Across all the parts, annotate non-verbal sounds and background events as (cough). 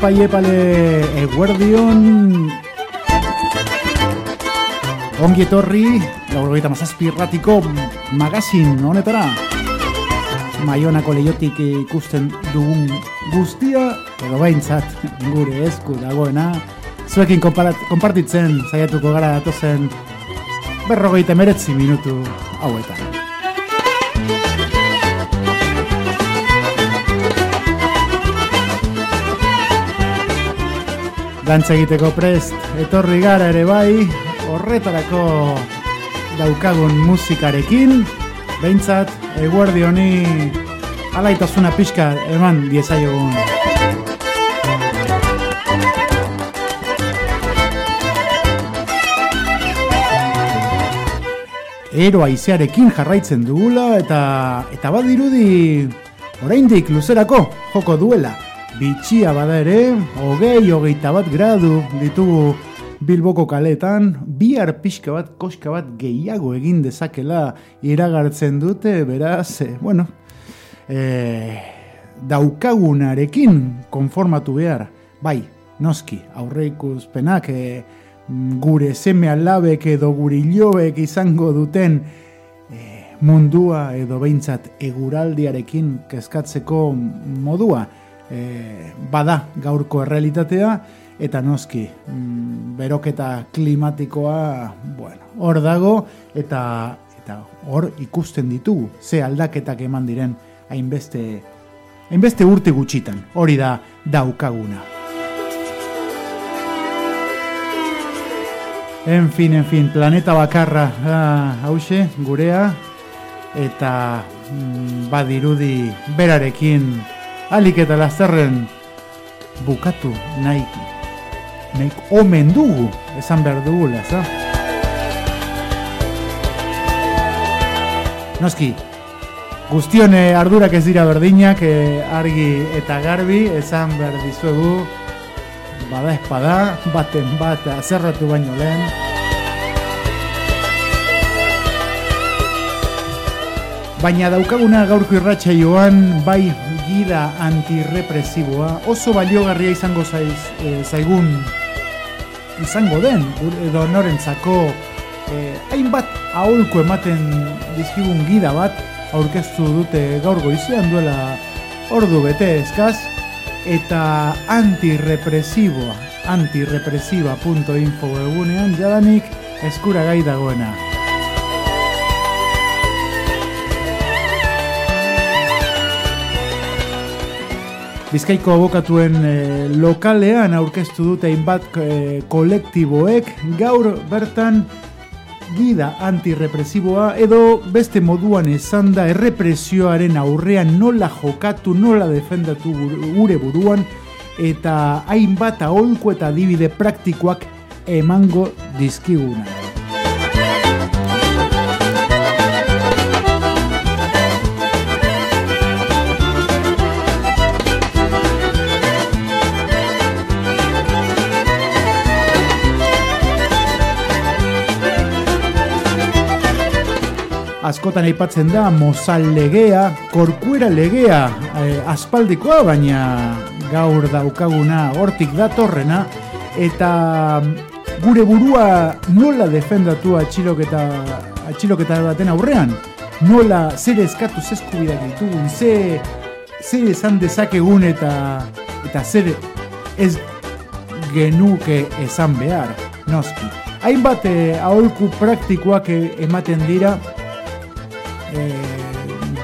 Iepa, iepale, eguerdion... Ongi etorri, laurgoita mazazpi erratiko magazin honetara. Maionako lehiotik ikusten dugun guztia, edo baintzat gure esku dagoena. Zuekin konpartitzen zaiatuko gara datozen berrogeita meretzi minutu hauetan. Dantza egiteko prest, etorri gara ere bai, horretarako daukagun musikarekin, behintzat, eguerdi honi alaitasuna pixka eman diezaiogun. Ero aizearekin jarraitzen dugula eta eta badirudi oraindik luzerako joko duela bitxia bada ere, hogei, hogeita bat gradu ditugu Bilboko kaletan, bihar pixka bat, koska bat gehiago egin dezakela iragartzen dute, beraz, e, bueno, e, daukagunarekin konformatu behar, bai, noski, aurreikuzpenak e, gure seme alabek edo gure ilobek izango duten mundua edo behintzat eguraldiarekin kezkatzeko modua, e, bada gaurko errealitatea eta noski mm, beroketa klimatikoa bueno, hor dago eta eta hor ikusten ditugu ze aldaketak eman diren hainbeste hainbeste urte gutxitan. Hori da daukaguna. En fin, en fin, planeta bakarra ah, hause, gurea, eta mm, badirudi berarekin alik eta lazerren bukatu nahi. Nahi omen dugu esan behar dugu laza noski guztione ardurak ez dira berdinak eh, argi eta garbi esan behar dizuegu bada espada baten bat azerratu baino lehen. Baina daukaguna gaurko irratxa joan, bai gida antirrepresiboa, oso baliogarria izango zaiz, e, zaigun izango den, edo norentzako e, hainbat aholko ematen dizkigun gida bat, aurkeztu dute gaur goizean duela ordu bete eskaz, eta antirrepresiboa, antirrepresiba.info egunean jadanik eskuragai dagoena. Bizkaiko abokatuen e, lokalean aurkeztu dute hainbat e, kolektiboek gaur bertan gida antirrepresiboa edo beste moduan esan da errepresioaren aurrean nola jokatu, nola defendatu gure buruan eta hainbat aholko eta adibide praktikoak emango dizkiguna. Askotan aipatzen da mozal legea, korkuera legea, e, aspaldikoa baina gaur daukaguna hortik datorrena eta gure burua nola defendatu atxiloketa atxiloketa baten aurrean? Nola zer eskatu zeskubidak ditugun? Ze zer esan dezakegun eta eta zer ez genuke esan behar? Noski. Hainbat eh, aholku praktikoak eh, ematen dira e,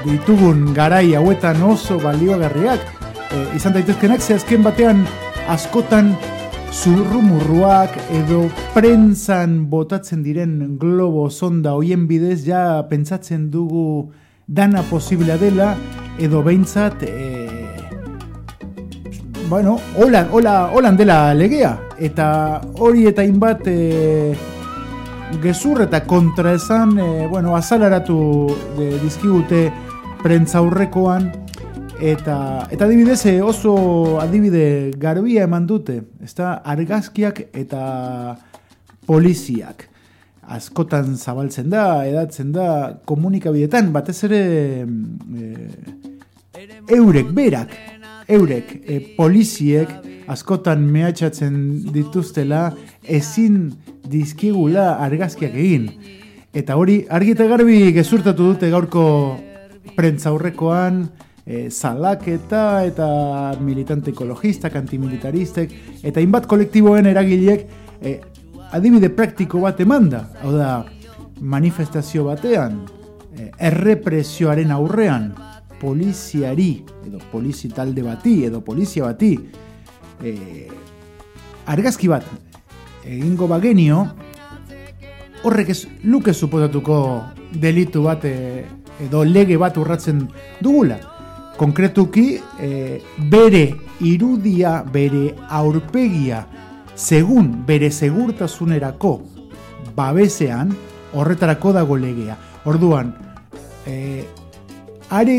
ditugun garai hauetan oso balioagarriak e, izan daitezkenak ze azken batean askotan zurrumurruak edo prentzan botatzen diren globo sonda hoien bidez ja pentsatzen dugu dana posiblea dela edo behintzat e, bueno, hola, hola, hola dela legea. Eta hori eta inbat e, gezur eta kontra esan, e, bueno, azalaratu de, dizkigute prentza aurrekoan, eta, eta adibidez eh, oso adibide garbia eman dute, ez argazkiak eta poliziak. Askotan zabaltzen da, edatzen da, komunikabidetan, batez ere e, eurek berak eurek, e, poliziek, askotan mehatxatzen dituztela, ezin dizkigula argazkiak egin. Eta hori, argi eta garbi gezurtatu dute gaurko prentza aurrekoan, e, zalaketa eta militante ekologistak, antimilitaristek, eta inbat kolektiboen eragileek e, adibide praktiko bat emanda. Hau da, manifestazio batean, e, errepresioaren aurrean, poliziari, edo polizi talde bati, edo polizia bati, e, argazki bat egingo bagenio, horrek ez luke suposatuko delitu bat e, edo lege bat urratzen dugula. Konkretuki, e, bere irudia, bere aurpegia, segun bere segurtasunerako babesean, horretarako dago legea. Orduan, e, are,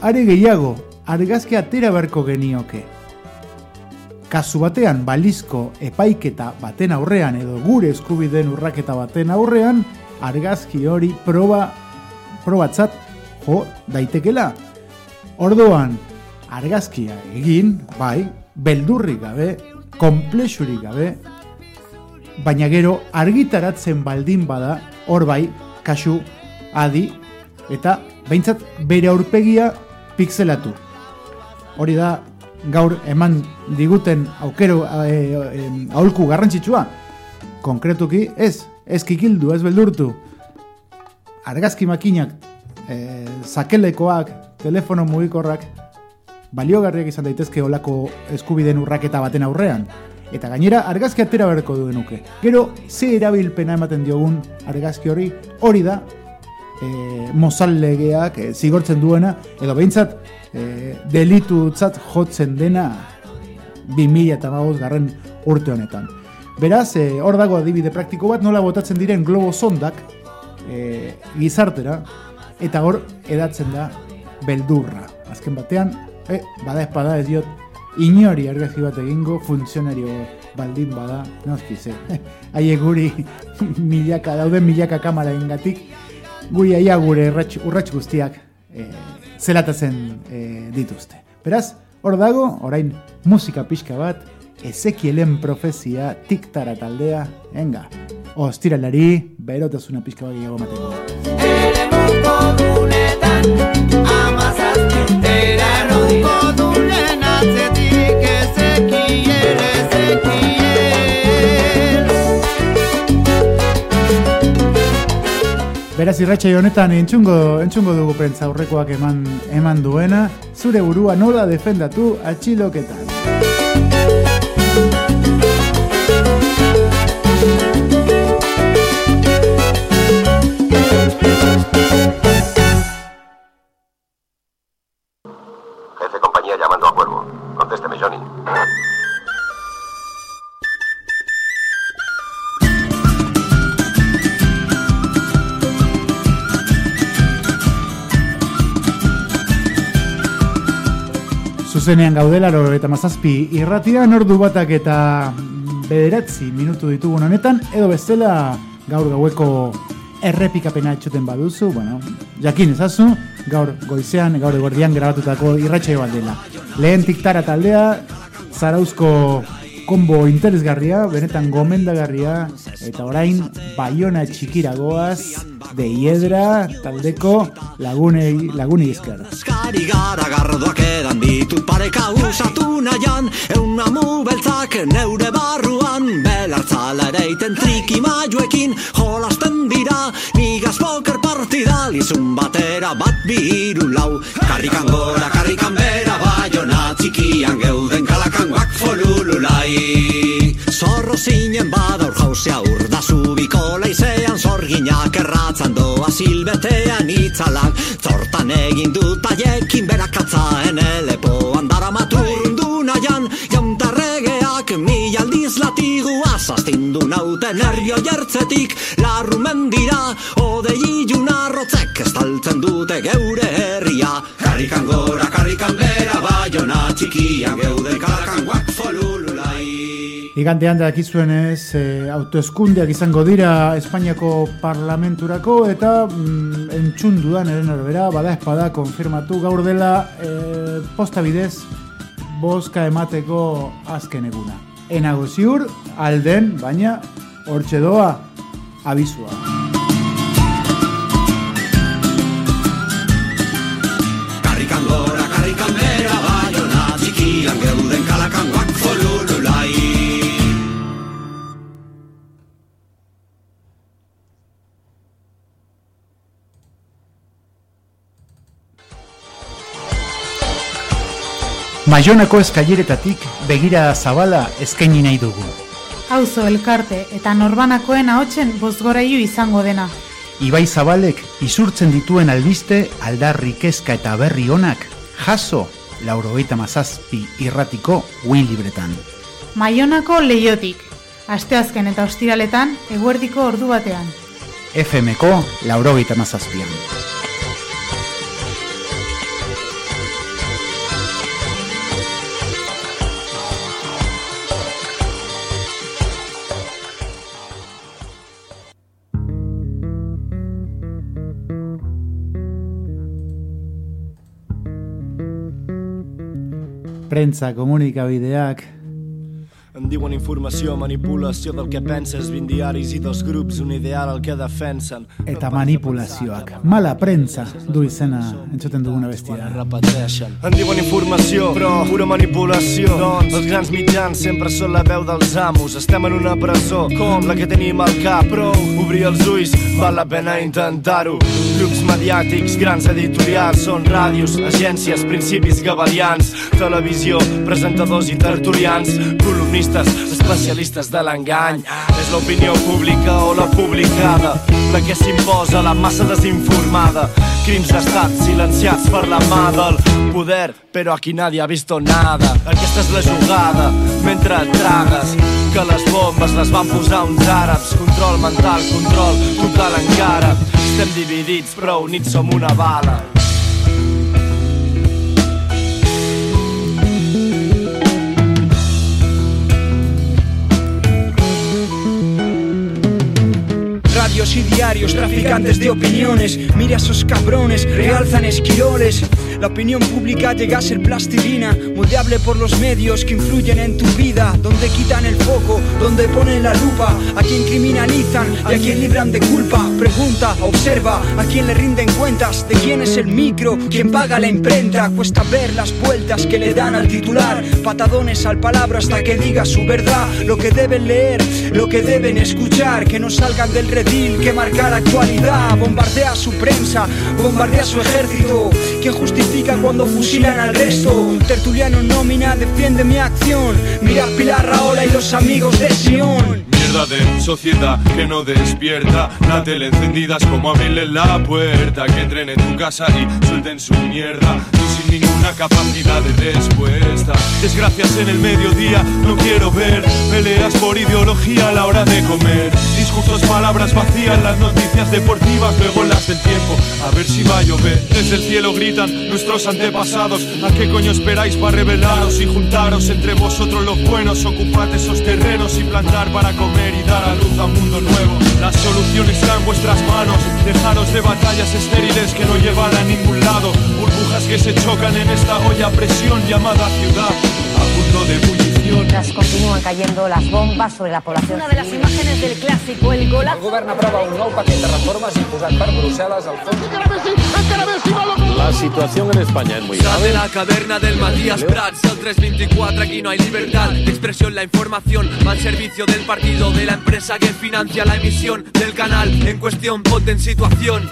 are gehiago, argazki atera beharko genioke. Kasu batean, balizko epaiketa baten aurrean edo gure eskubideen urraketa baten aurrean, argazki hori proba, probatzat jo daitekela. Orduan, argazkia egin, bai, beldurrik gabe, komplexurik gabe, baina gero argitaratzen baldin bada, hor bai, kasu, adi, eta behintzat bere aurpegia pixelatu. Hori da, gaur eman diguten aukero e, aholku garrantzitsua. Konkretuki, ez, ez kikildu, ez beldurtu. Argazki makinak, e, zakelekoak, telefono mugikorrak, baliogarriak izan daitezke olako eskubideen urraketa baten aurrean. Eta gainera argazki atera berko du denuke. Gero, ze erabilpena ematen diogun argazki hori, hori da, e, mozal legeak e, zigortzen duena, edo behintzat, e, delitu tzat jotzen dena 2000 eta garren urte honetan. Beraz, e, hor dago adibide praktiko bat, nola botatzen diren globo sondak e, gizartera, eta hor edatzen da beldurra. Azken batean, e, bada espada ez diot, inori argazki bat egingo, funtzionario baldin bada, noski ze, (laughs) haie guri (laughs) milaka, dauden milaka kamara ingatik, guri aia gure urratx guztiak e, zelatatzen e, dituzte. Beraz, hor dago, orain musika pixka bat, Ezekielen profezia tiktara taldea, enga, ostiralari, berotasuna pixka bat gehiago mateko. Ere Beraz irratxa honetan entzungo, entzungo dugu prentza aurrekoak eman, eman duena, zure burua nola defendatu atxiloketan. Zuzenean gaudela eta mazazpi irratia nordu batak eta bederatzi minutu ditugun honetan edo bestela gaur gaueko errepikapena etxuten baduzu bueno, jakin ezazu gaur goizean, gaur egordian grabatutako irratxe bat dela. Lehen tiktara taldea zarauzko kombo interesgarria, benetan gomendagarria eta orain baiona txikiragoaz de hiedra taldeko lagunei lagunei esker. Eskari gara gardoak edan ditut pareka usatu nahian Eun beltzak neure barruan. Belartzala ere triki maioekin Jolasten dira nigaz poker partida Lizun batera bat biru lau. Karrikan gora, karrikan bera Baiona txikian geuden kalakan guak folululai Zorro zinen badaur jauzea urda zubiko leizean Zorginak erratzan doa silbetean itzalak. Zortan egin dut aiekin berakatzaen elepo Andara mi aldiz latigu Azaztindu naute nervio jertzetik Larrumen dira ode iluna rotzek Estaltzen dute geure herria. Karrikan gora, karrikan bera Baiona txikian geuden kalakan guak Igantean dakizuen ez, e, autoeskundeak izango dira Espainiako parlamenturako eta mm, entzun dudan eren erbera, bada espada konfirmatu gaur dela e, posta bidez boska emateko azken eguna. Enago ziur, alden, baina, hortxe doa, abizua. Maionako eskaileretatik begira zabala eskaini nahi dugu. Auzo elkarte eta norbanakoen ahotsen bozgoraiu izango dena. Ibai zabalek isurtzen dituen albiste aldarri kezka eta berri onak jaso laurogeita mazazpi irratiko win libretan. Maionako leiotik, asteazken eta ostiraletan eguerdiko ordu batean. FMko laurogeita mazazpian. Prentza komunikabideak Em diuen informació, manipulació del que penses, 20 diaris i dos grups, un ideal al que defensen. Eta manipulazioak, mala prentza, du izena, entzuten duguna bestia. Repeteixen. Em diuen informació, però pura manipulació. Doncs els grans mitjans sempre són la veu dels amos. Estem en una presó, com la que tenim al cap. Però obrir els ulls, val la pena intentar-ho. Grups mediàtics, grans editorials, són ràdios, agències, principis gavalians, televisió, presentadors i tertulians, columnistes especialistes de l'engany. És l'opinió pública o la publicada, la que s'imposa la massa desinformada. Crims d'estat silenciats per la mà del poder, però aquí nadie ha visto nada. Aquesta és la jugada, mentre tragues que les bombes les van posar uns àrabs. Control mental, control total encara. Estem dividits, però units som una bala. y diarios, traficantes de opiniones. Mira esos cabrones, realzan esquiroles. La opinión pública llega a ser plastilina, moldeable por los medios que influyen en tu vida, donde quitan el foco, donde ponen la lupa, a quien criminalizan y a quien libran de culpa. Pregunta, observa, a quien le rinden cuentas, de quién es el micro, quién paga la imprenta. Cuesta ver las vueltas que le dan al titular, patadones al palabra hasta que diga su verdad, lo que deben leer, lo que deben escuchar, que no salgan del redil, que marca la actualidad, bombardea su prensa, bombardea su ejército, que justifica cuando fusilan al resto. Tertuliano nómina defiende mi acción. Mira Pilar Raola y los amigos de Sion. Mierda de sociedad que no despierta. La tele encendida es como abrirle la puerta. Que entren en tu casa y suelten su mierda. Y sin ninguna capacidad de respuesta. Desgracias en el mediodía, no quiero ver. Peleas por ideología a la hora de comer. Discursos, palabras vacías, las noticias deportivas, luego las del tiempo. A ver si va a llover. Desde el cielo gritan nuestros antepasados. ¿A qué coño esperáis para rebelaros y juntaros entre vosotros los buenos? Ocupad esos terrenos y plantar para comer y dar a luz a un mundo nuevo. La solución está en vuestras manos. Dejaros de batallas estériles que no llevan a ningún lado. Burbujas que se chocan en esta olla presión llamada ciudad. A punto de bullir Mientras continúan cayendo las bombas sobre la población. Una de las imágenes del clásico, el golazo. El govern aprova un nou paquet de reformes imposat per Brussel·les al fons. La situación en España es muy grave. de la caverna del Matías Prats, el 324, aquí no hay libertad de expresión, la información al servicio del partido, de la empresa que financia la emisión del canal en cuestión, ponte en situación.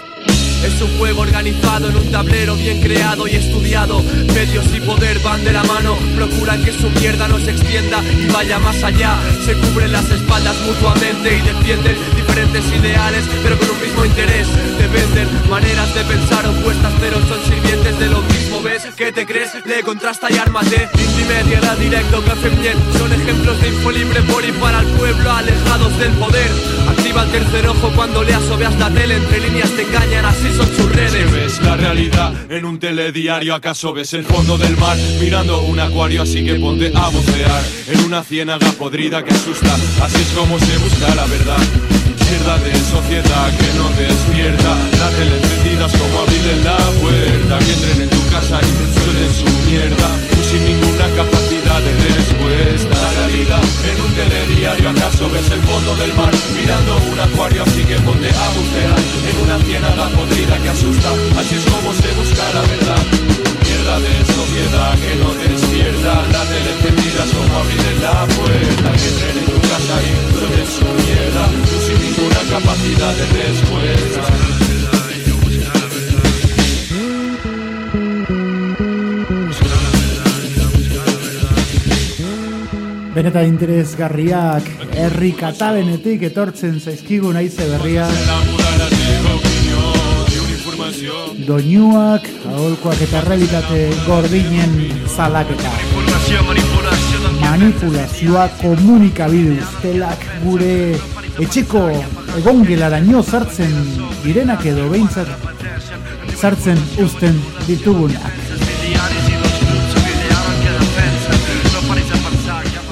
Es un juego organizado en un tablero bien creado y estudiado. Medios y poder van de la mano, procuran que su mierda no se extienda y vaya más allá. Se cubren las espaldas mutuamente y defienden diferentes ideales, pero con un mismo interés. Te venden maneras de pensar opuestas, pero son sirvientes de lo mismo. ¿Ves? ¿Qué te crees? Le contrasta y ármate. Indie era directo, café bien. Son ejemplos de info libre por y para el pueblo, alejados del poder. Activa el tercer ojo cuando leas o veas la tele. Entre líneas te engañan, así son sus redes. ves la realidad en un telediario, ¿acaso ves el fondo del mar? Mirando un acuario, así que ponte a bucear en una ciénaga podrida que asusta. Así es como se busca la verdad. Mierda de sociedad que no despierta La tele vidas como en la puerta Que entren en tu casa y te suelten su mierda. Y sin ninguna capacidad de respuesta La realidad en un telediario acaso ves el fondo del mar Mirando un acuario así que ponte a bucear En una ciénaga podrida que asusta. Así es como se busca la verdad. Mierda de sociedad que no despierta. La tele encendidas como abrirle la puerta Que entren en tu casa y suelen su mierda. Y sin ninguna capacidad de respuesta. Benetan interesgarriak herri katalenetik etortzen zaizkigu naize berria. Doinuak, aholkoak eta realitate gordinen zalaketa. Manipulazioa komunikabide ustelak gure etxeko egongelaraino sartzen direnak edo behintzat sartzen uzten ditugunak.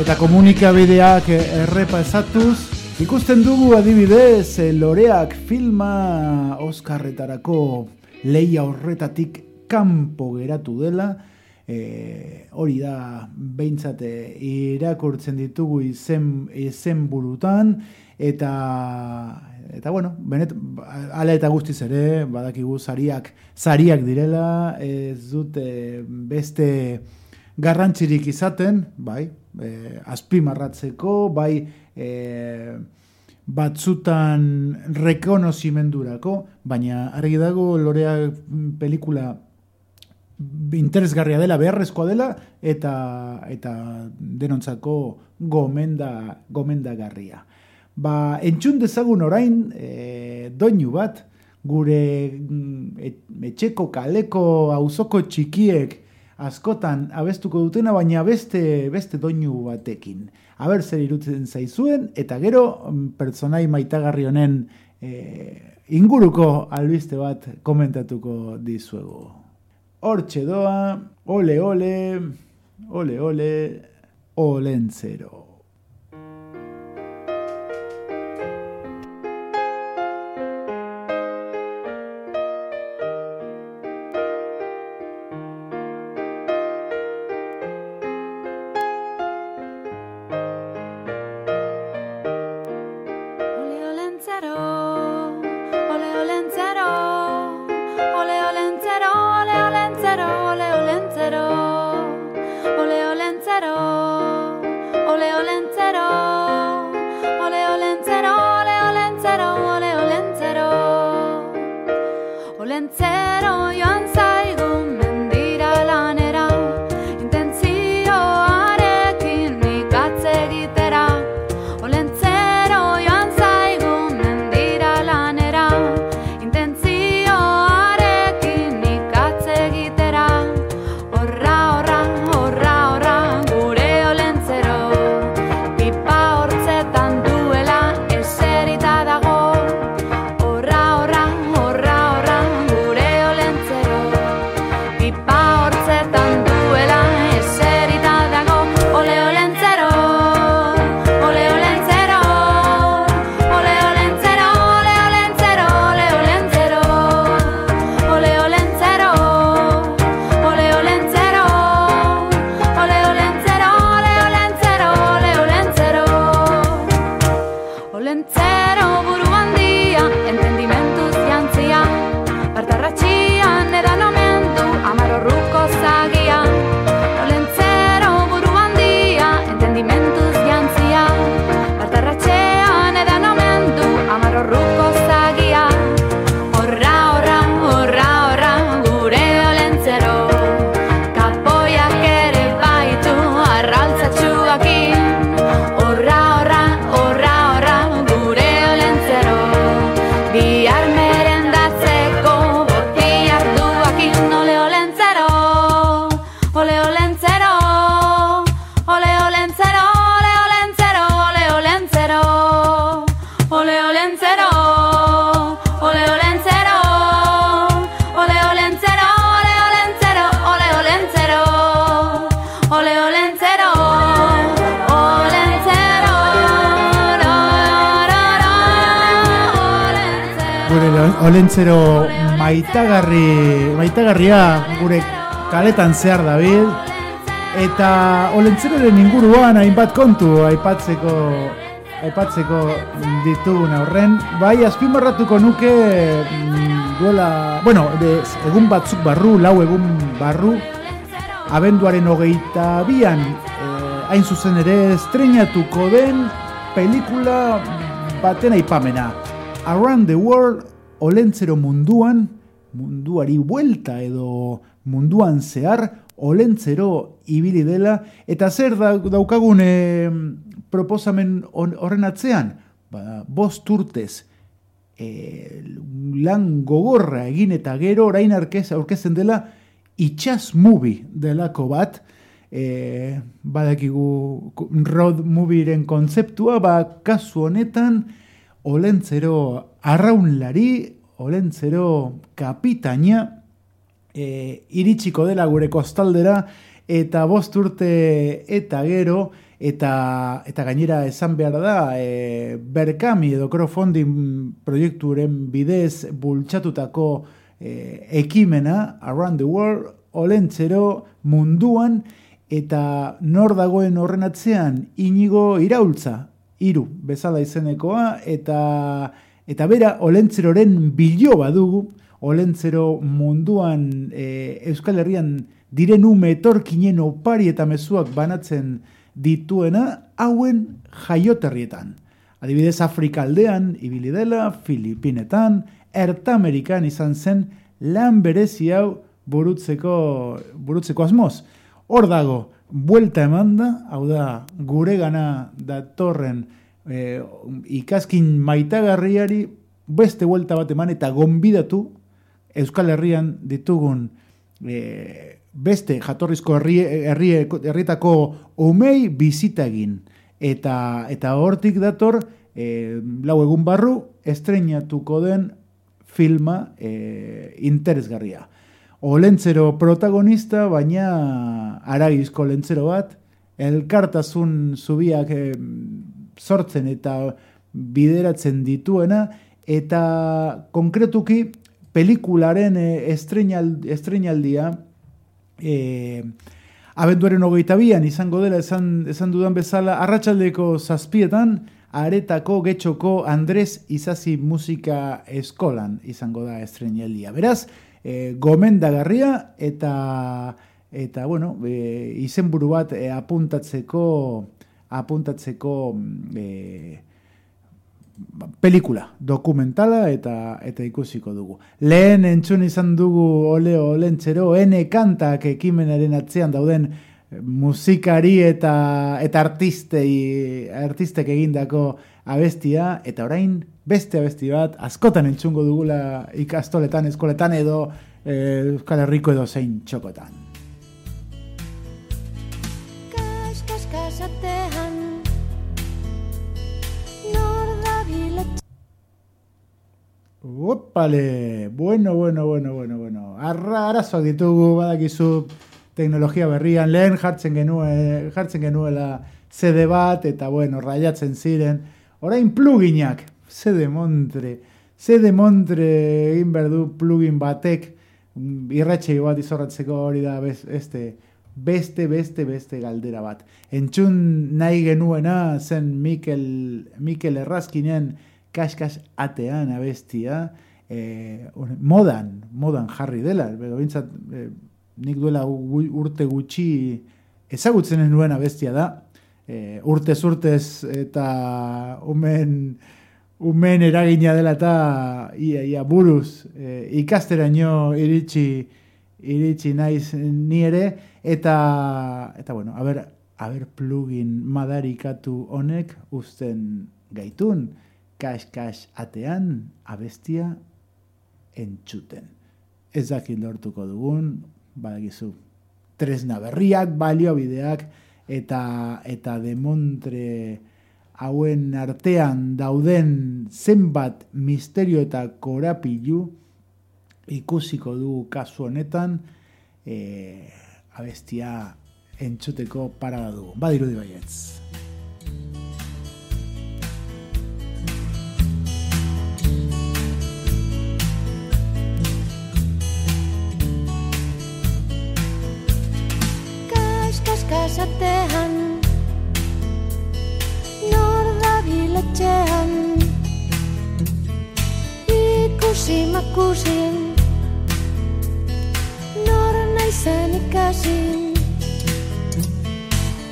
Eta komunikabideak errepasatuz, ikusten dugu adibidez eh, loreak filma Oscarretarako leia horretatik kanpo geratu dela, e, hori da behintzate irakurtzen ditugu izen, izen burutan, eta eta bueno, benet, ala eta guztiz ere, badakigu zariak, zariak direla, ez dute beste garrantzirik izaten, bai, e, azpimarratzeko, bai e, batzutan rekonozimendurako, baina argi dago lorea pelikula interesgarria dela, beharrezkoa dela, eta, eta denontzako gomenda, gomendagarria. Ba, entxun dezagun orain e, doinu bat, gure mm, etxeko kaleko auzoko txikiek askotan abestuko dutena, baina beste beste doinu batekin. Aber zer irutzen zaizuen, eta gero mm, personai maitagarri honen e, inguruko albiste bat komentatuko dizuegu. Hortxe doa, ole ole, ole ole, olentzero. Olentzero maitagarri, maitagarria gure kaletan zehar David. Eta olentzeroren inguruan hainbat kontu aipatzeko aipatzeko ditugun aurren. Bai azpimarratuko nuke mm, duela bueno, de, egun batzuk barru lau egun barru abenduaren hogeita bian eh, hain zuzen ere estrenatuko den pelikula baten aipamena. Around the World, olentzero munduan, munduari buelta edo munduan zehar, olentzero ibili dela, eta zer da, daukagun e, proposamen horren atzean? Ba, bost urtez, e, lan gogorra egin eta gero orain arkez aurkezen dela itxas movie delako bat, e, badakigu road movieren kontzeptua, ba, kasu honetan, olentzero arraunlari, olentzero kapitaina, e, iritsiko dela gure kostaldera, eta bost urte eta gero, eta, eta gainera esan behar da, e, berkami edo crowdfunding proiekturen bidez bultxatutako e, ekimena, Around the World, olentzero munduan, eta nor dagoen horren atzean, inigo iraultza, iru, bezala izenekoa, eta, eta bera, olentzeroren bilo badugu, olentzero munduan e, Euskal Herrian diren ume etorkinen opari eta mezuak banatzen dituena hauen jaioterrietan. Adibidez Afrika aldean, ibili dela, Filipinetan, Erta Amerikan izan zen lan berezi hau burutzeko, burutzeko asmoz. Hor dago, buelta emanda, hau da, gure gana datorren e, ikaskin maitagarriari beste buelta bat eman eta gonbidatu Euskal Herrian ditugun e, beste jatorrizko herrietako umei bizita egin. Eta, eta hortik dator, e, lau egun barru, estreinatuko den filma e, interesgarria. Olentzero protagonista, baina aragizko lentzero bat, elkartasun zubiak e, sortzen eta bideratzen dituena, eta konkretuki pelikularen e, estreinaldia, e, abenduaren hogeita bian izango dela esan, esan dudan bezala, arratsaldeko zazpietan, aretako getxoko Andres Izazi Musika Eskolan izango da estrenaldia. Beraz, e, gomendagarria eta eta bueno, e, izenburu bat e, apuntatzeko apuntatzeko e, pelikula, dokumentala eta eta ikusiko dugu. Lehen entzun izan dugu ole olentzero, ene kantak ekimenaren atzean dauden musikari eta eta artistei artistek egindako abestia eta orain beste abesti bat askotan entzungo dugula ikastoletan, eskoletan edo eh, Euskal Herriko edo zein txokotan. Opale, bueno, bueno, bueno, bueno, bueno. Arra, arazoak ditugu, badakizu teknologia berrian, lehen jartzen genue, jartzen genuela CD bat, eta bueno, raiatzen ziren. Orain pluginak, CD montre, CD montre egin berdu plugin batek, irratxei bat izorratzeko hori da, beste, beste, beste, beste galdera bat. Entzun nahi genuena zen Mikel, Mikel Errazkinen, kaskas atean abestia, e, modan, modan jarri dela, edo bintzat, e, nik duela urte gutxi ezagutzen nuen abestia da, e, urtez urtez eta umen, umen eragina dela eta ia, ia buruz e, ikasteraino iritsi iritsi naiz ni ere eta eta bueno, a ber, a ber plugin madarikatu honek uzten gaitun kas-kas atean abestia entzuten. Ez dakit lortuko dugun, badagizu, tresna berriak, baliobideak, eta, eta demontre hauen artean dauden zenbat misterio eta korapilu ikusiko du kasu honetan e, abestia entzuteko parada dugu. Badiru di baietz. kasatean nor da biletxean ikusi makusin nor naizen ikasin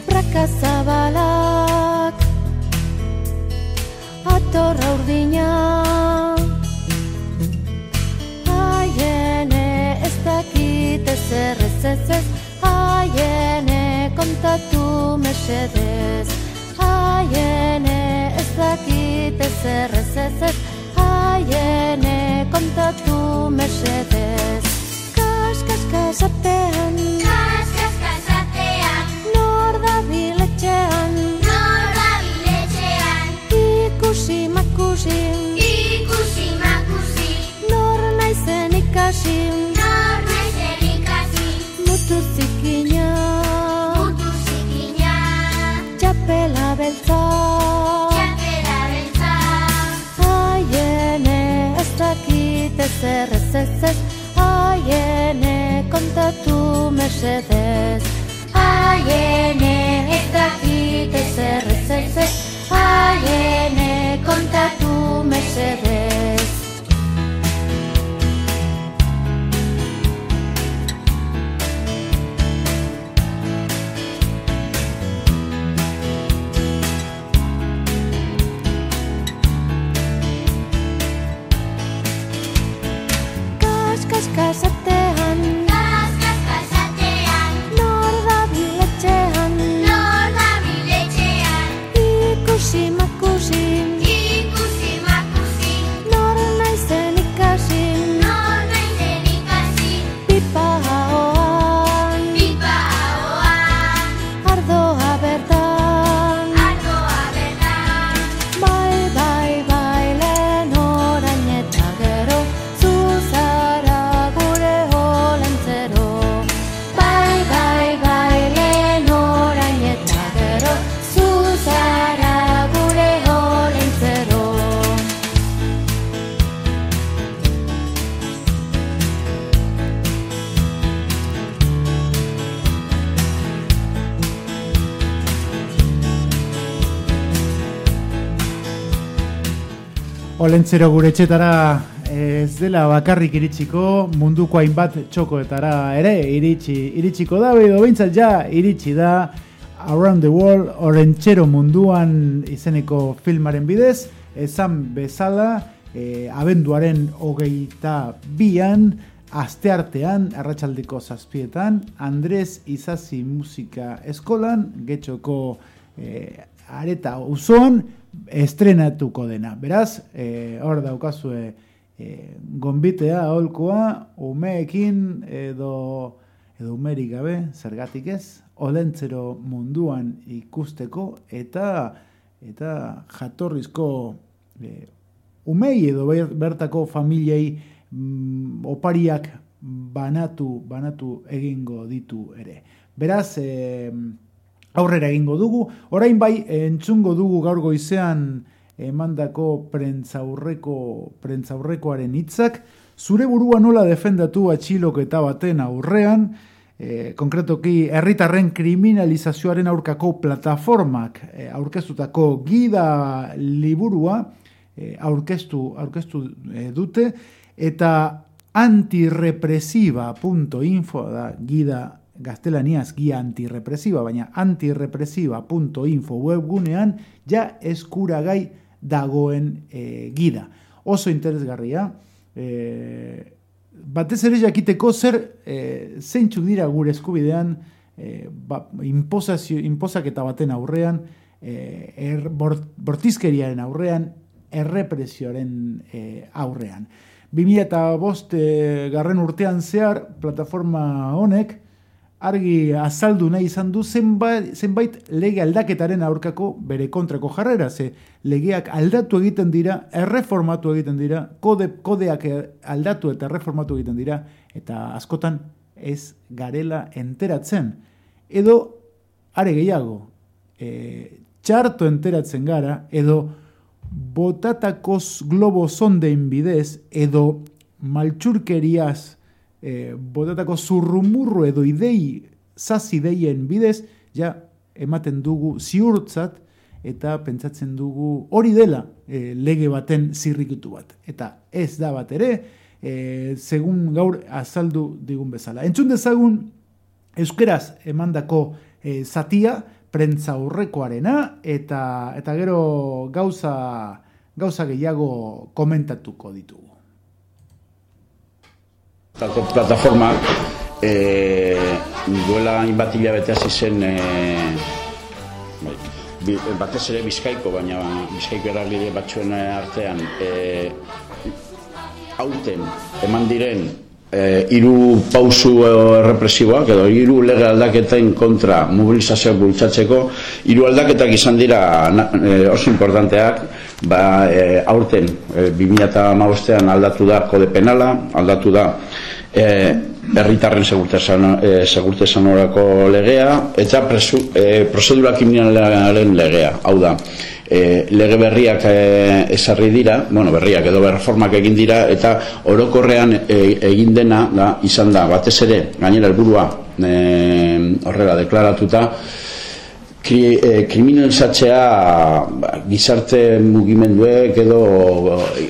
praka zabalak atorra urdina aiene ez dakite zerrez ez ez aiene kontatu mesedez Aiene ez dakit ez ez ez. Aiene kontatu mesedez. Kas, kas, Kas, kas, Olentzero gure etxetara ez dela bakarrik iritsiko munduko hainbat txokoetara ere iritsi iritsiko da edo behintzat ja iritsi da Around the World Olentzero munduan izeneko filmaren bidez esan bezala e, abenduaren hogeita bian asteartean arratsaldeko zazpietan Andres Izazi Musika Eskolan getxoko e, areta uzoan estrenatuko dena. Beraz, e, hor daukazue e, gonbitea, aholkoa, umeekin edo, edo umerik gabe, zergatik ez, olentzero munduan ikusteko eta eta jatorrizko e, umei edo ber- bertako familiei mm, opariak banatu, banatu egingo ditu ere. Beraz, e, aurrera egingo dugu. Orain bai entzungo dugu gaur goizean emandako prentzaurreko prentzaurrekoaren hitzak. Zure burua nola defendatu atxiloketa baten aurrean? E, konkretoki herritarren kriminalizazioaren aurkako plataformak e, aurkeztutako gida liburua e, aurkeztu aurkeztu e, dute. Eta antirepresiva.info da gida gaztelaniaz gia antirepresiva, baina antirepresiva.info webgunean ja eskuragai dagoen e, gida. Oso interesgarria, e, batez ere jakiteko zer e, zeintzuk dira gure eskubidean e, ba, inposaketa baten aurrean, e, er, bort, bortizkeriaren aurrean, errepresioaren e, aurrean. 2005 e, garren urtean zehar, plataforma honek, argi azaldu nahi izan du zenbait, zenbait lege aldaketaren aurkako bere kontrako jarrera, ze legeak aldatu egiten dira, erreformatu egiten dira, kode, kodeak aldatu eta erreformatu egiten dira, eta askotan ez garela enteratzen. Edo, are gehiago, e, txarto enteratzen gara, edo botatako globo zondein bidez, edo maltsurkeriaz, e, botatako zurrumurru edo idei, zazi ideien bidez, ja ematen dugu ziurtzat, eta pentsatzen dugu hori dela e, lege baten zirrikutu bat. Eta ez da bat ere, e, segun gaur azaldu digun bezala. Entzun dezagun, euskeraz emandako e, zatia, prentza aurrekoarena, eta, eta gero gauza, gauza gehiago komentatuko ditugu. Plataforma e, duela hainbat hilabete hasi zen e, bai, bi, batez ere bizkaiko, baina bizkaiko eragile batzuen artean e, aurten eman diren e, hiru pausu errepresiboak edo hiru lege aldaketen kontra mobilizazioak bultzatzeko hiru aldaketak izan dira na, e, oso importanteak ba, e, aurten e, 2015ean aldatu da kode penala aldatu da e, herritarren segurtasun e, segurtasunarako legea eta presu, e, prozedura kriminalaren legea. Hau da e, lege berriak e, esarri dira, bueno, berriak edo reformak egin dira, eta orokorrean e, egin dena da, izan da, batez ere, gainera helburua e, horrela deklaratuta, kri, e, kriminalizatzea ba, gizarte mugimenduek edo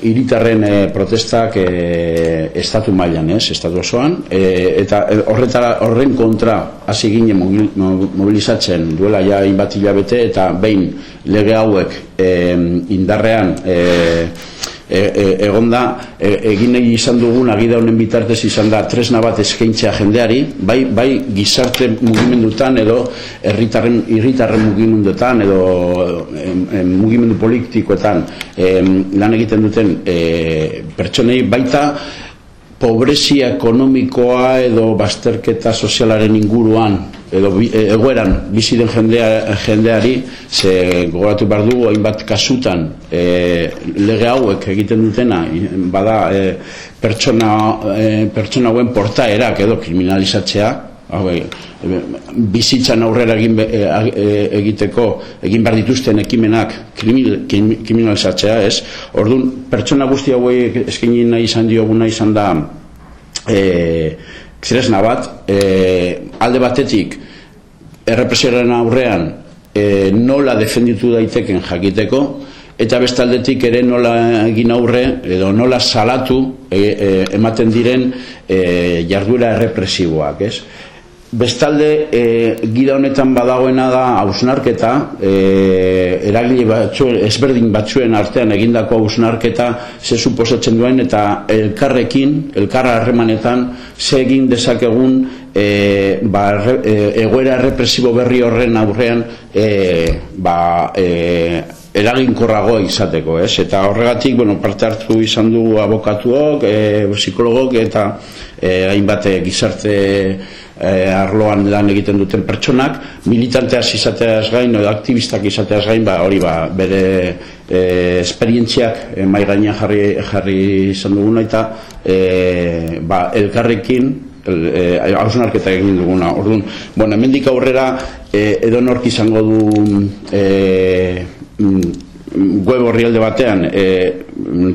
hiritarren e, protestak e, estatu mailan, ez, estatu osoan, e, eta horretara horren kontra hasi ginen mobil- mo- mobilizatzen duela ja inbat hilabete eta behin lege hauek e, indarrean e, egon da, e, egin izan dugun agida honen bitartez izan da tresna bat eskaintzea jendeari, bai, bai gizarte mugimendutan edo herritarren herritarren mugimendutan edo em, em, mugimendu politikoetan em, lan egiten duten e, pertsonei baita pobrezia ekonomikoa edo bazterketa sozialaren inguruan edo e, egoeran bizi den jendea, jendeari ze gogoratu behar dugu hainbat kasutan e, lege hauek egiten dutena bada e, pertsona, e, pertsona hauen portaerak edo kriminalizatzea hau, e, bizitzan aurrera egin, e, e, egiteko egin behar dituzten ekimenak krimin- krim- kriminalizatzea ez? Orduan pertsona guzti hauek eskaini nahi izan dioguna izan da e, tresna bat e, alde batetik errepresioaren aurrean e, nola defenditu daiteken jakiteko eta bestaldetik ere nola egin aurre edo nola salatu e, e, ematen diren e, jarduera errepresiboak, ez? Bestalde, e, gida honetan badagoena da hausnarketa, e, eragile batzuen, ezberdin batzuen artean egindako hausnarketa ze suposatzen duen eta elkarrekin, elkarra harremanetan, ze egin dezakegun e, ba, erre- e, egoera represibo berri horren aurrean e, ba, e, eraginkorrago izateko, ez? Eta horregatik, bueno, parte hartu izan du abokatuok, e, psikologok eta e, hainbat gizarte e, arloan lan egiten duten pertsonak, militanteaz izateaz gain, edo aktivistak izateaz gain, ba, hori ba, bere e, esperientziak e, mai gainean jarri, jarri izan duguna eta e, ba, elkarrekin el, e, hausnarketa egin duguna. Orduan, bueno, hemendik aurrera e, edo nork izango du e, mm, web orrialde batean e,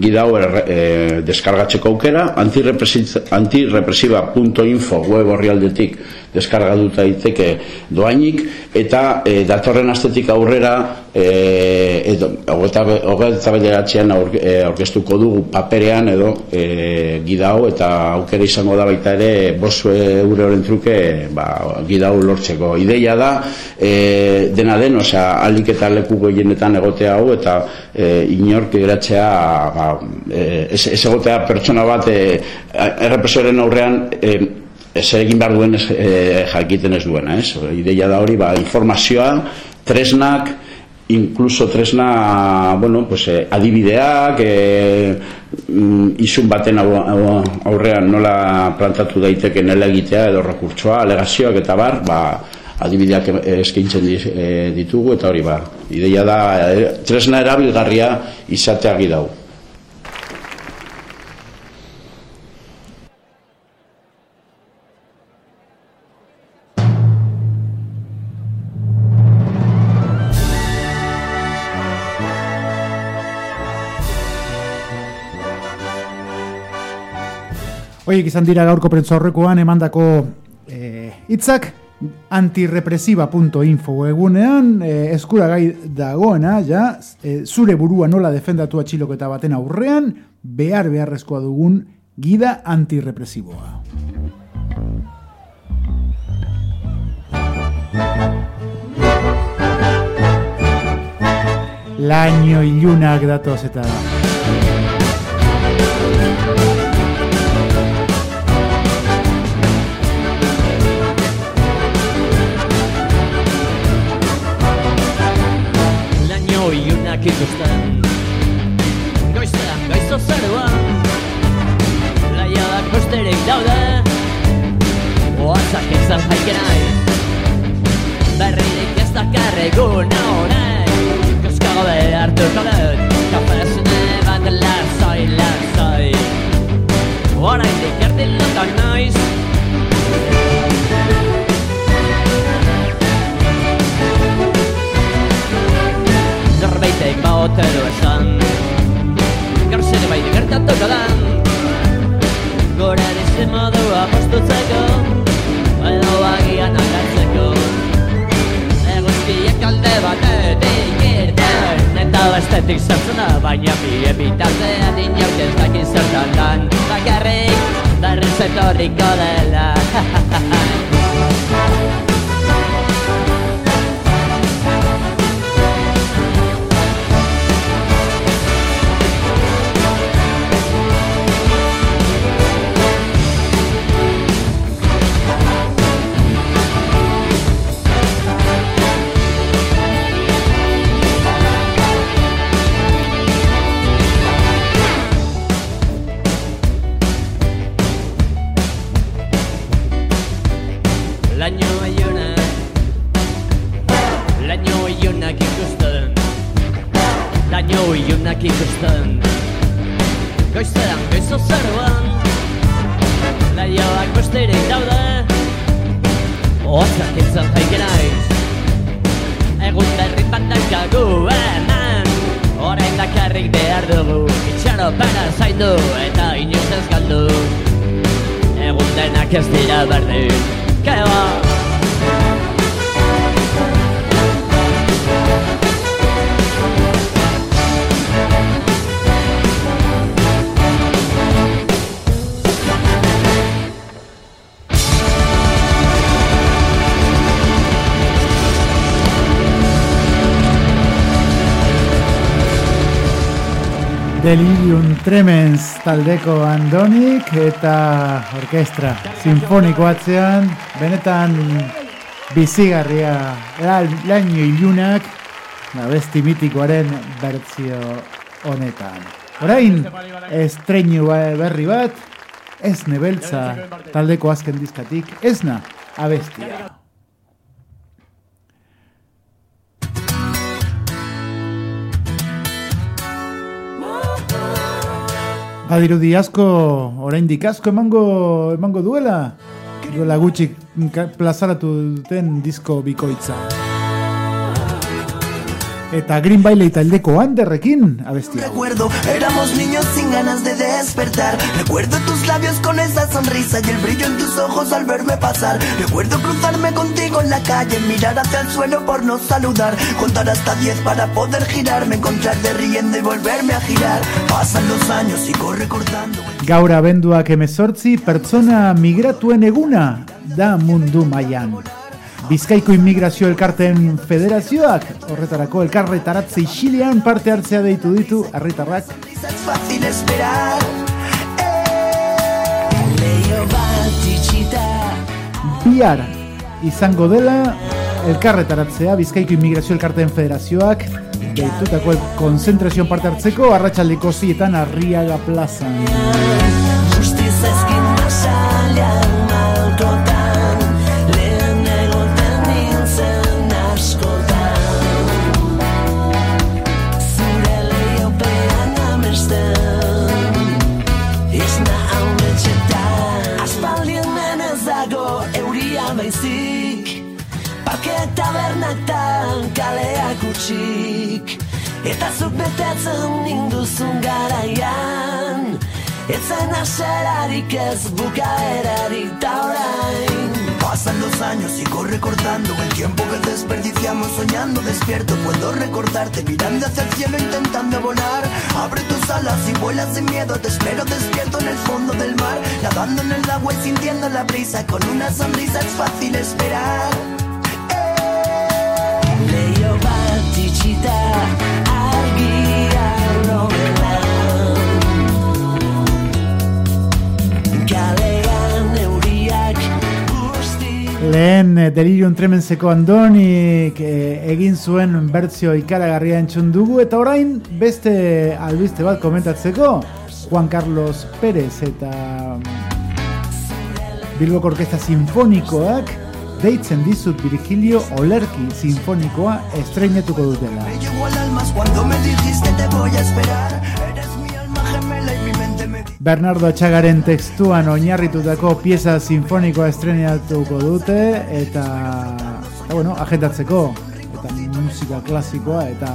gida hau e, deskargatzeko aukera antirepresiva.info web orrialdetik deskargatuta daiteke doainik eta e, datorren astetik aurrera e, edo hogeita bederatzean aur- e, aurkeztuko dugu paperean edo e, gida hau eta aukera izango da baita ere bos euro horren truke ba, gida hau lortzeko. Ideia da e, dena den, osea, alik eta leku gehienetan egotea hau eta e, inork geratzea ba, e, ez, ez egotea pertsona bat e, errepresoren aurrean e, zer egin behar duen e, jakiten ez duena, ez? Ideia da hori, ba, informazioa, tresnak, incluso tresna, bueno, pues, eh, adibideak, eh, mm, izun baten au- au- aurrean nola plantatu daiteke nela egitea edo rekurtsoa, alegazioak eta bar, ba, adibideak eskaintzen di- ditugu eta hori ba, ideia da tresna erabilgarria izateagi dau. Oiek izan dira gaurko prentza horrekoan emandako eh, hitzak antirepresiba.info egunean eh, eskuragai dagoena ja eh, zure burua nola defendatu atxiloketa baten aurrean behar beharrezkoa dugun gida antirepresiboa. Laino ilunak datoz eta ikusten Goizean, goizo zeruan Laioak bosterik daude. Oatzak izan jaike naiz Berririk ez dakar egun honek. Koska gabe hartuko dut Kafesune bat lasai, lasai Oraindik erdin lotan naiz otero esan. Gaur zene bai gertatuko da Gora dizi modua postutzeko Edo agian aldatzeko. Eguzkiak alde batetik irten Eta bestetik sartzen da Baina bi ebitartean inork ez dakin zertan dan. Bakarrik berriz etorriko dela (laughs) ilunak ikusten. Goizean, goizo zeruan. Laioak besterik daude. Oatzak izan jaike naiz. Egun berri bat daukagu hemen. Orain dakarrik behar dugu Itxaro bera zaindu eta inoiz ez galdu. Egun denak ez dira berdin. Que Delirium Tremens taldeko Andonik eta orkestra sinfoniko atzean benetan bizigarria la- laino ilunak abesti mitikoaren bertzio honetan. Orain estreinu berri bat ez nebeltza taldeko azken diskatik ez na abestia. Badirudi asko, oraindik asko emango emango duela. Duela gutxi ka- plazaratu duten disko bikoitza. Eta Green Bailey taldeko Anderrekin abestia. Recuerdo, éramos niños sin ganas de despertar. Recuerdo tus labios con esa sonrisa y el brillo en tus ojos al verme pasar. Recuerdo cruzarme contigo en la calle, mirar hacia el suelo por no saludar. Contar hasta 10 para poder girarme, encontrarte riendo y volverme a girar. Pasan los años, sigo recordando. Gaur abenduak emezortzi pertsona migratuen eguna da mundu mailan. Bizkaiko Immigrazio Elkarteen Federazioak horretarako elkarretaratze isilean parte hartzea deitu ditu herritarrak esperar. Eh, bihar izango dela elkarretaratzea Bizkaiko Immigrazio Elkarteen Federazioak deitutako konzentrazio parte hartzeko arratsaldeko zietan Arriaga plazan. Guztiz ezkin utxik Eta zuk betetzen ninduzun garaian Etzen aserarik ez bukaerarik da orain Pasan los años, sigo recordando el tiempo que desperdiciamos soñando despierto. Puedo recordarte mirando hacia el cielo intentando volar. Abre tus alas y vuelas sin miedo. Te espero despierto en el fondo del mar, nadando en el agua y sintiendo la brisa. Con una sonrisa es fácil esperar. Lehen eh, Delirium Tremenseko Andonik eh, egin zuen bertzio ikaragarria entzun dugu eta orain beste albiste bat komentatzeko Juan Carlos Pérez eta mm, Bilboko Orkesta Sinfonikoak deitzen dizut Virgilio Olerki Sinfonikoa estreinetuko dutela. Bernardo Atxagaren tekstuan oinarritutako pieza sinfonikoa estrenatuko dute eta, eta bueno, agentatzeko eta musika klasikoa eta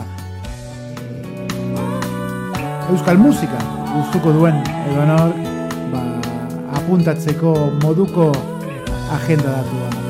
eh, euskal musika gustuko duen edo nor, ba, apuntatzeko moduko agenda datua.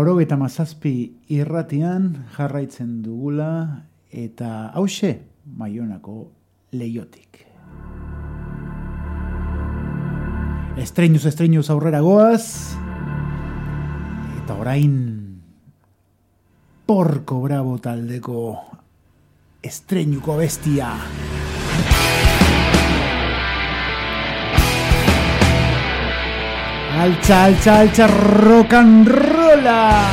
Laurogeita mazazpi irratian jarraitzen dugula eta hause maionako leiotik. Estreinuz, estreinuz aurrera goaz eta orain porko bravo taldeko estreinuko bestia. Altza, altza, altza, rock and rolla!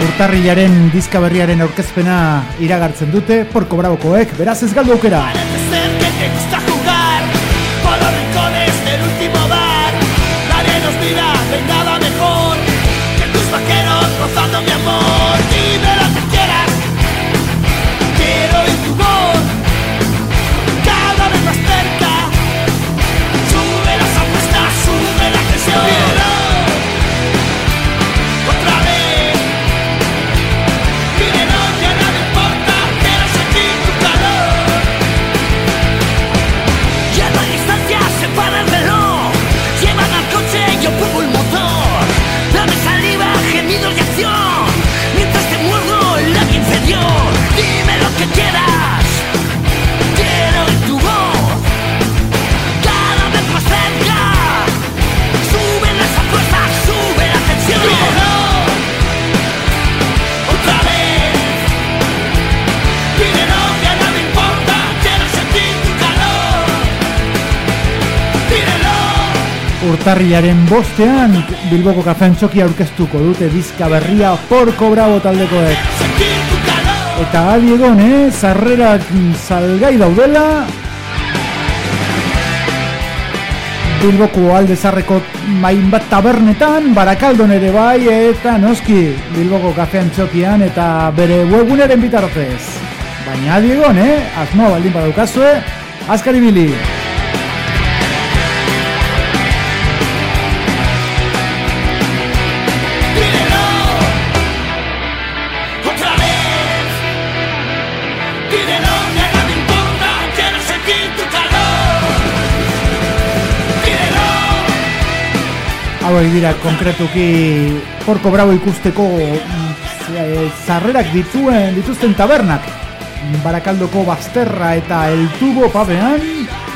Urtarrilaren diska berriaren aurkezpena iragartzen dute, porko brabokoek, beraz ez galdu aukera. Urtarrilaren bostean, Bilboko kafean txoki aurkeztuko dute diska berria porko bravo taldekoek. Eta adi egon, eh? Zarrerak salgai daudela. Bilboko alde zarreko hainbat tabernetan, barakaldon ere bai, eta noski Bilboko kafean txokian eta bere webguneren bitartez. Baina adi eh? Asmoa baldin badaukazue, azkari bili. Hauek dira konkretuki porko bravo ikusteko mm, eh, zarrerak dituen dituzten tabernak. Barakaldoko Basterra eta El Tubo pabean,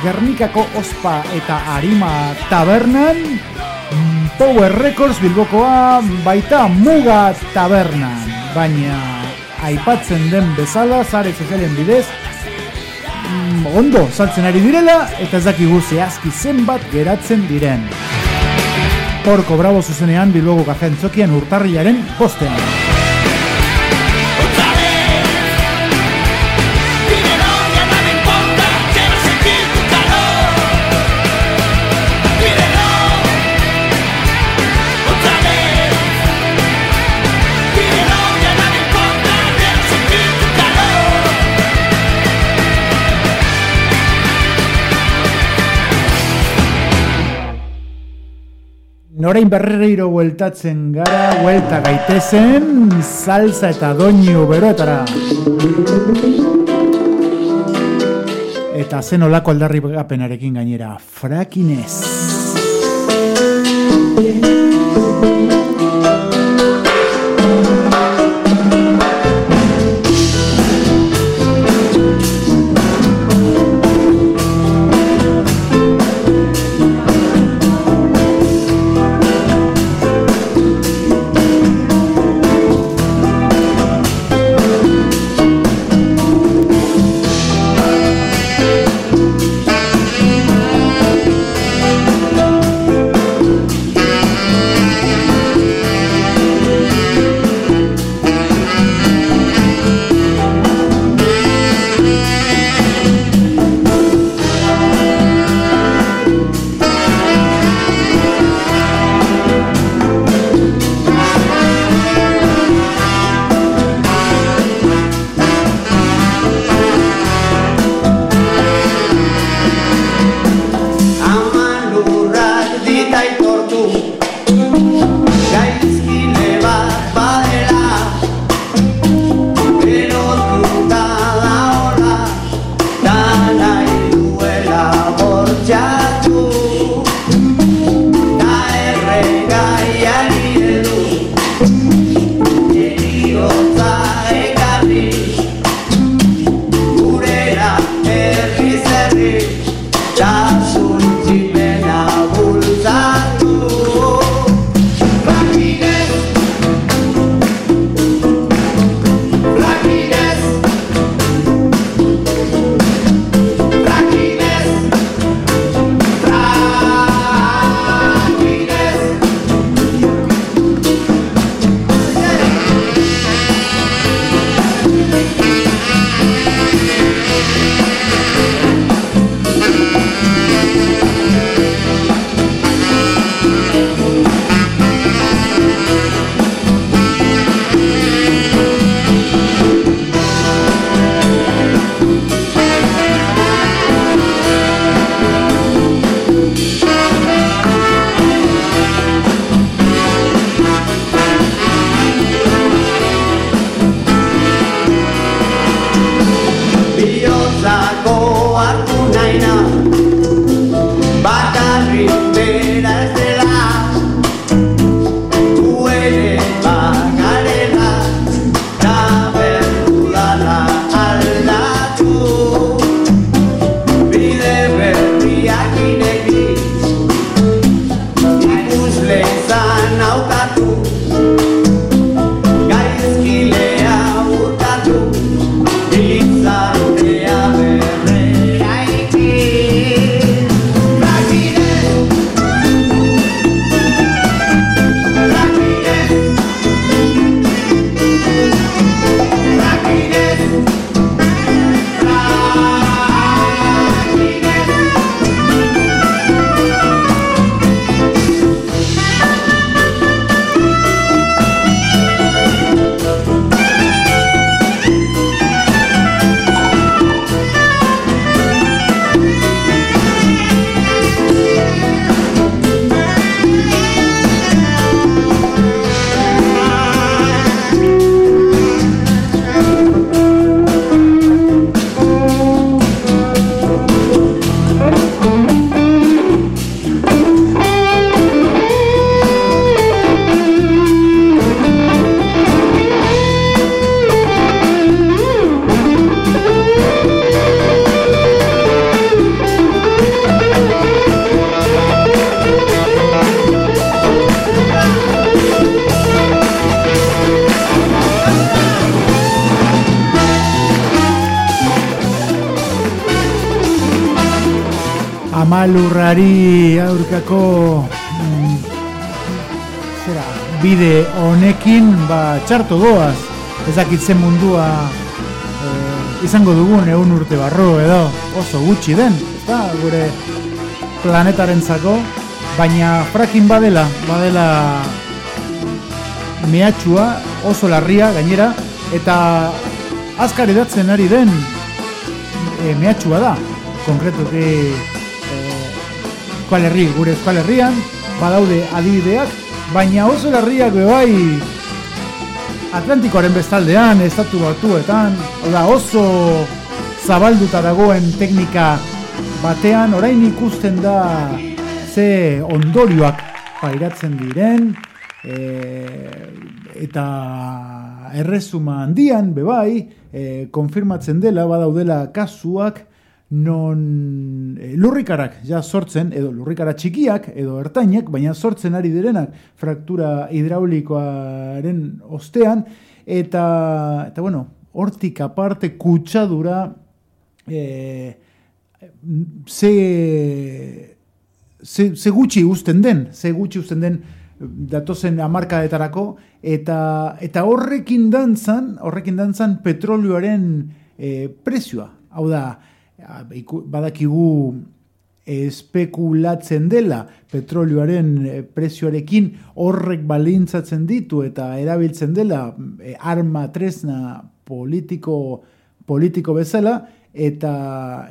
Gernikako Ospa eta Arima tabernan, mm, Power Records Bilbokoa baita Muga tabernan. Baina aipatzen den bezala, zare sozialen bidez, mm, ondo saltzen ari direla eta ez dakigu zehazki zenbat geratzen diren. Porko Bravo zuzenean Bilboko kafean txokian urtarrilaren bostean. Norain berriro bueltatzen gara, buelta gaitezen, salsa eta doinu beroetara. Eta zen olako aldarri gainera, frakinez. Txarto goaz ezakitzen mundua eh, izango dugun egun urte barro edo oso gutxi den ezta? Gure planetarentzako baina frakin badela badela mehatxua oso larria gainera eta azkar edatzen ari den e, mehatxua da. Konkretuki Herri, gure Euskal Herrian, badaude adibideak, baina oso larriak be bai Atlantikoaren bestaldean, estatu batuetan, da oso zabalduta dagoen teknika batean, orain ikusten da ze ondorioak pairatzen diren, e, eta erresuma handian, bebai, e, konfirmatzen dela, badaudela kasuak, non e, lurrikarak ja sortzen, edo lurrikara txikiak, edo ertainak, baina sortzen ari direnak fraktura hidraulikoaren ostean, eta, eta bueno, hortik aparte kutsadura e, ze, ze, ze gutxi uzten den, ze gutxi uzten den datozen amarkadetarako, eta, eta horrekin dantzan, horrekin dantzan petrolioaren e, prezioa. Hau da, badakigu espekulatzen dela petrolioaren eh, prezioarekin horrek balintzatzen ditu eta erabiltzen dela eh, arma tresna politiko politiko bezala eta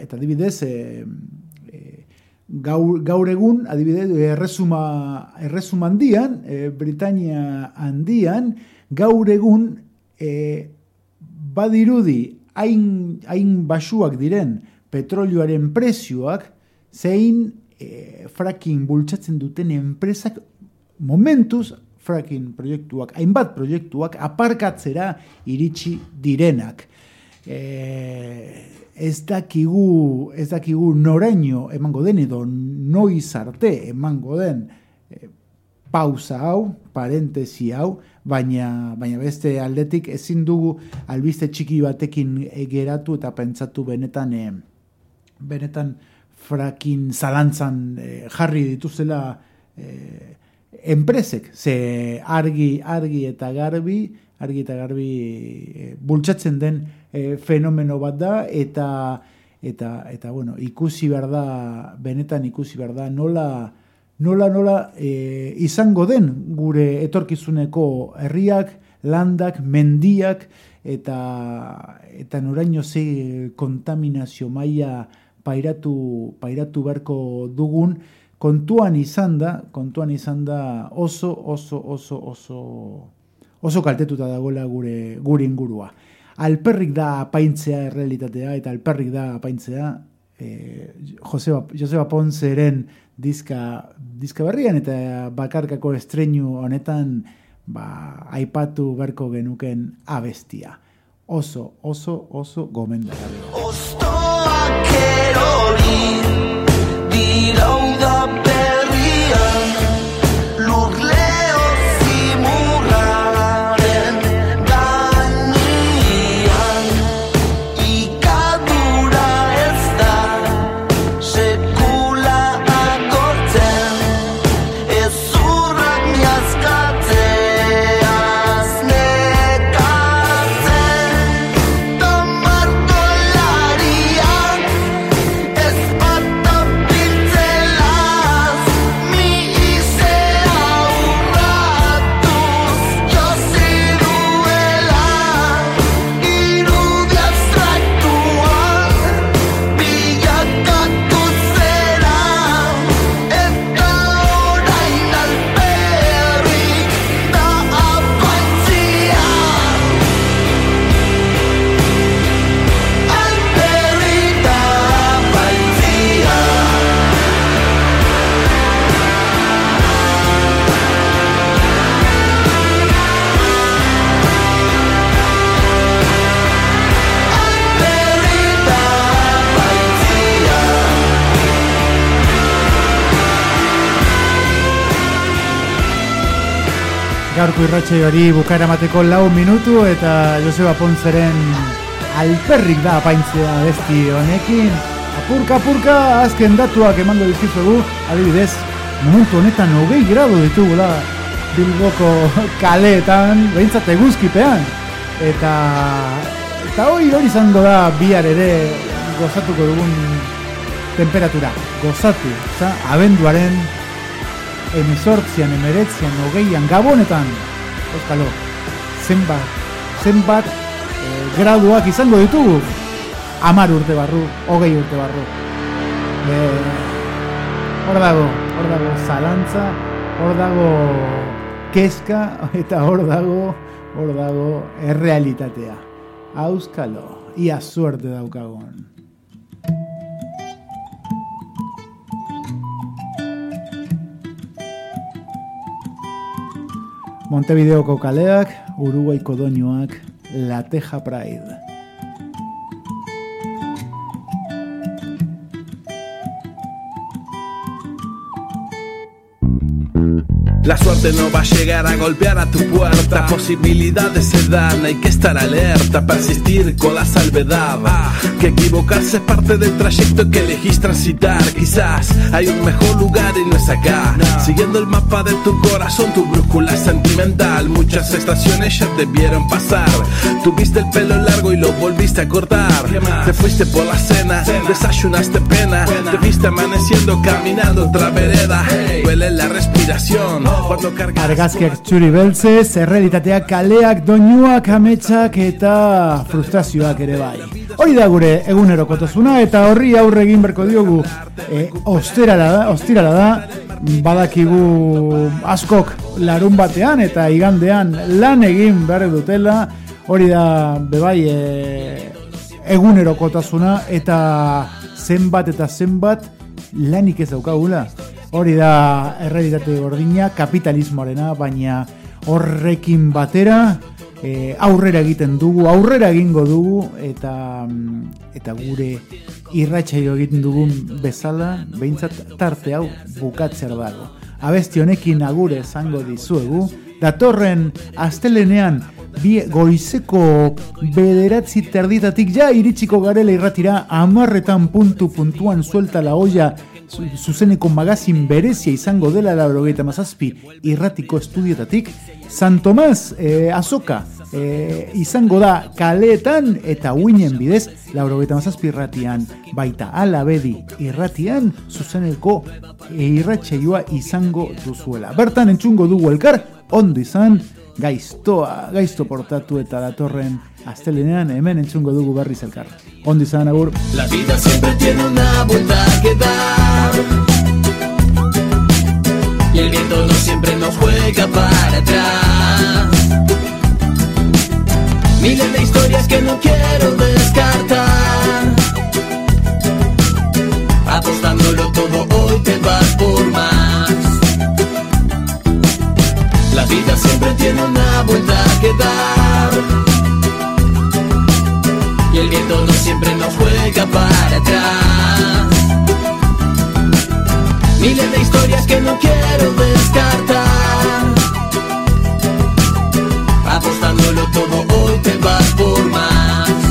eta adibidez eh, gaur, gaur egun adibidez erresuma erresuma handian eh, Britania handian gaur egun eh, badirudi hain, hain basuak diren petrolioaren prezioak zein e, fracking bultzatzen duten enpresak momentuz fracking proiektuak, hainbat proiektuak aparkatzera iritsi direnak. E, ez dakigu, ez dakigu noraino emango den edo noiz arte emango den e, pausa hau, parentesi hau, baina, baina beste aldetik ezin dugu albiste txiki batekin geratu eta pentsatu benetan e, benetan frakin zalantzan e, jarri dituzela e, enpresek, ze argi, argi eta garbi, argi eta garbi e, bultzatzen den e, fenomeno bat da, eta eta, eta bueno, ikusi behar da, benetan ikusi behar da, nola, nola nola e, izango den gure etorkizuneko herriak, landak, mendiak eta eta noraino ze kontaminazio maila pairatu pairatu beharko dugun kontuan izan da, kontuan izan da oso oso oso oso oso kaltetuta dagoela gure gure ingurua. Alperrik da apaintzea errealitatea eta alperrik da apaintzea eh, Joseba, Joseba Ponzeren diska, diska berrian eta bakarkako estreinu honetan ba, aipatu berko genuken abestia. Oso, oso, oso gomendagarria. quiero ir. Gaurko irratsaioari bukaera emateko lau minutu eta Joseba Ponzeren alperrik da apaintzea besti honekin. Apurka, apurka, azken datuak emango dizkizuegu, adibidez, momentu honetan hogei gradu ditugula Bilboko (laughs) kaleetan, behintzat eguzkipean. Eta, eta hori hori izango da bihar ere gozatuko dugun temperatura. Gozatu, za, abenduaren emezortzian, emeretzian, hogeian, gabonetan, oskalo, zenbat, zenbat eh, graduak izango ditugu, amar urte barru, hogei urte barru. Eh, hor dago, hor dago, zalantza, hor dago kezka (laughs) eta hor dago hor dago errealitatea. Auskalo, ia suerte daukagon. Montevideoko kaleak, Uruguaiko doinuak, La Teja Pride. La suerte no va a llegar a golpear a tu puerta. Posibilidades se dan, hay que estar alerta, persistir con la salvedad. Que equivocarse es parte del trayecto que elegís transitar. Quizás hay un mejor lugar y no es acá. Siguiendo el mapa de tu corazón, tu brújula sentimental. Muchas estaciones ya te vieron pasar. Tuviste el pelo largo y lo volviste a cortar. Te fuiste por la cena, desayunaste pena. Te viste amaneciendo caminando otra vereda. Duele la respiración. Cuando cargas Argazkiak txuri beltzez, errealitatea kaleak, doinuak, ametsak eta frustrazioak ere bai. Hori da gure egunerokotasuna eta horri aurre egin berko diogu e, ostirala da, ostirala da, badakigu askok larun batean eta igandean lan egin behar dutela, hori da bebai e, egunerokotasuna eta zenbat eta zenbat lanik ez daukagula. Hori da errealitate gordina, kapitalismoarena, baina horrekin batera e, aurrera egiten dugu, aurrera egingo dugu eta mm, eta gure irratsaio egiten dugun bezala, behintzat tarte hau bukatzer dago. Abesti honekin agure esango dizuegu, datorren astelenean bi goizeko bederatzi terditatik ja iritsiko garela irratira amarretan puntu puntuan suelta la olla zuzeneko magazin berezia izango dela laurogeita mazazpi irratiko estudiotatik San Tomas eh, azoka eh, izango da kaleetan eta uinen bidez laurogeita mazazpi irratian baita alabedi irratian zuzeneko irratxeioa izango duzuela. Bertan entzungo dugu elkar, ondo izan, gaiztoa, gaizto portatu eta datorren astelenean hemen entzungo dugu berriz elkar. Ondo izan, agur. La vida siempre tiene una vuelta que dar. Y el viento no siempre nos juega para atrás. Miles de historias que no quiero descartar. Apostándolo todo, hoy te vas por más vida siempre tiene una vuelta que dar. Y el viento no siempre nos juega para atrás. Miles de historias que no quiero descartar. Apostándolo todo hoy te vas por más.